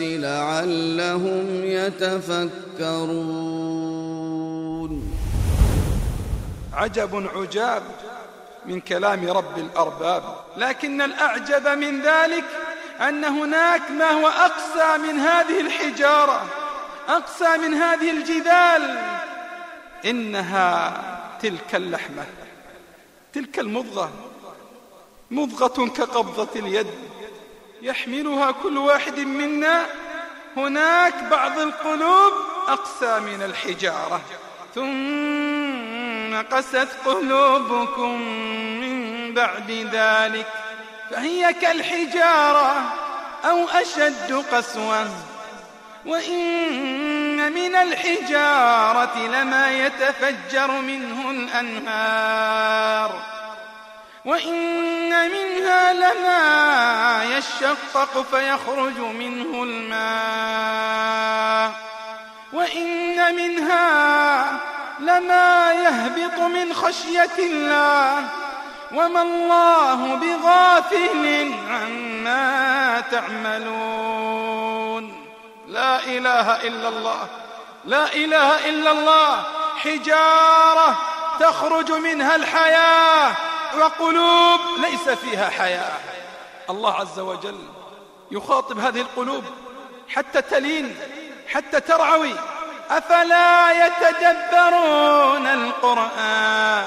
لعلهم يتفكرون. عجب عجاب من كلام رب الأرباب. لكن الأعجب من ذلك أن هناك ما هو أقسى من هذه الحجارة أقسى من هذه الجبال. إنها تلك اللحمة تلك المضغة مضغة كقبضة اليد. يحملها كل واحد منا. هناك بعض القلوب أقسى من الحجارة. ثم قست قلوبكم من بعد ذلك. فهي كالحجارة أو أشد قسوة. وإن من الحجارة لما يتفجر منه الأنهار. وإن منها لما يشقق فيخرج منه الماء وإن منها لما يهبط من خشية الله وما الله بغافل عما تعملون لا إله إلا الله لا إله إلا الله حجارة تخرج منها الحياة وقلوب ليس فيها حياة الله عز وجل يخاطب هذه القلوب حتى تلين حتى ترعوي. أفلا يتدبرون القرآن؟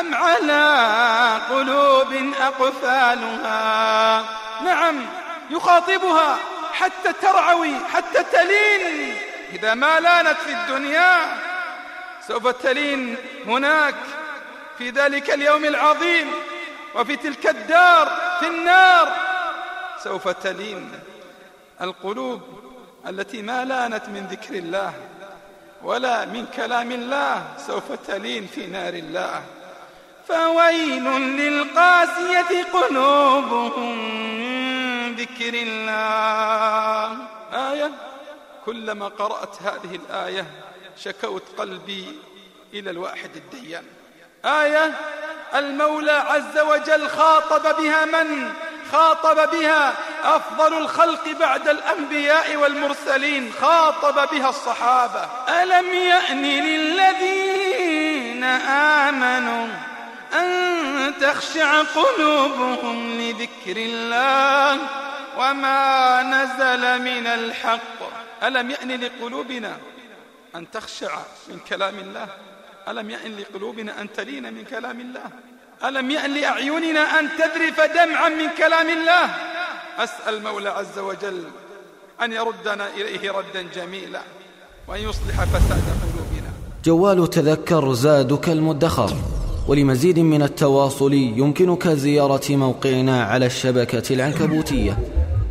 أم على قلوب أقفالها؟ نعم يخاطبها حتى ترعوي حتى تلين. إذا ما لانت في الدنيا سوف تلين هناك. في ذلك اليوم العظيم وفي تلك الدار في النار سوف تلين القلوب التي ما لانت من ذكر الله ولا من كلام الله سوف تلين في نار الله. فويل للقاسية قلوبهم من ذكر الله. آية كلما قرأت هذه الآية شكوت قلبي إلى الواحد الديان. آية المولى عز وجل خاطب بها من؟ خاطب بها أفضل الخلق بعد الأنبياء والمرسلين خاطب بها الصحابة. ألم يأن للذين آمنوا أن تخشع قلوبهم لذكر الله وما نزل من الحق؟ ألم يأن لقلوبنا أن تخشع من كلام الله؟ ألم يأن لقلوبنا أن تلين من كلام الله؟ ألم يأن لأعيننا أن تذرف دمعا من كلام الله؟ أسأل المولى عز وجل أن يردنا إليه ردا جميلا وأن يصلح فساد قلوبنا. جوال تذكر زادك المدخر ولمزيد من التواصل يمكنك زيارة موقعنا على الشبكة العنكبوتية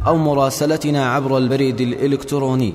أو مراسلتنا عبر البريد الإلكتروني.